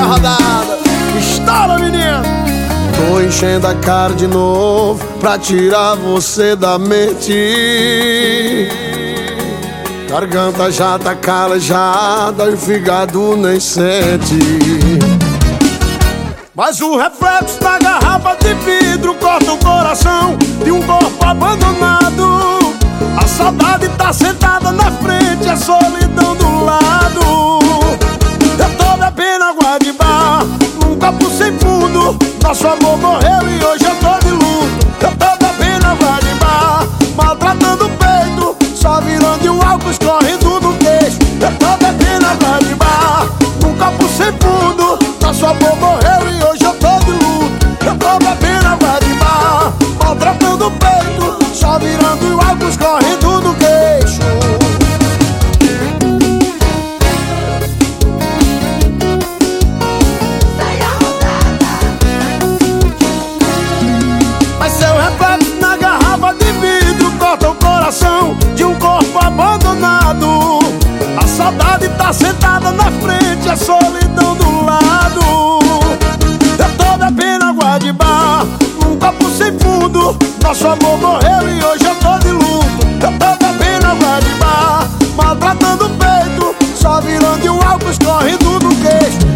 a rodada. Estoura, menino! Tô enchendo a cara de novo pra tirar você da mente. Garganta já tá calejada e o fígado nem sente. Mas o reflexo da garrafa de vidro corta o coração de um corpo abandonado. A saudade tá sentada na frente, a solidão fundo. Nosso amor morreu e hoje eu tô de luto. Eu tô bebendo água de bar, maltratando o peito, só virando o álcool escorrendo no queixo. Eu tô bebendo água de bar, num copo sem fundo. Nosso amor morreu e hoje eu tô de luto. Eu tô bebendo água de bar, maltratando o peito, só virando o álcool escorrendo saudade tá sentada na frente, a solidão do lado. Eu tô bebendo água de bar, copo sem fundo. Nosso amor morreu e hoje eu tô de luto. Eu tô bebendo água de bar, maltratando o peito, só virando o álcool escorrendo no queixo.